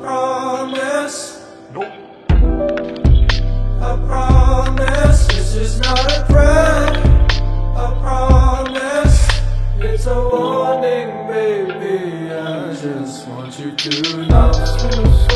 promise. I promise this is not a threat. I promise it's a warning, baby. I just want you to know.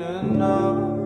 Seen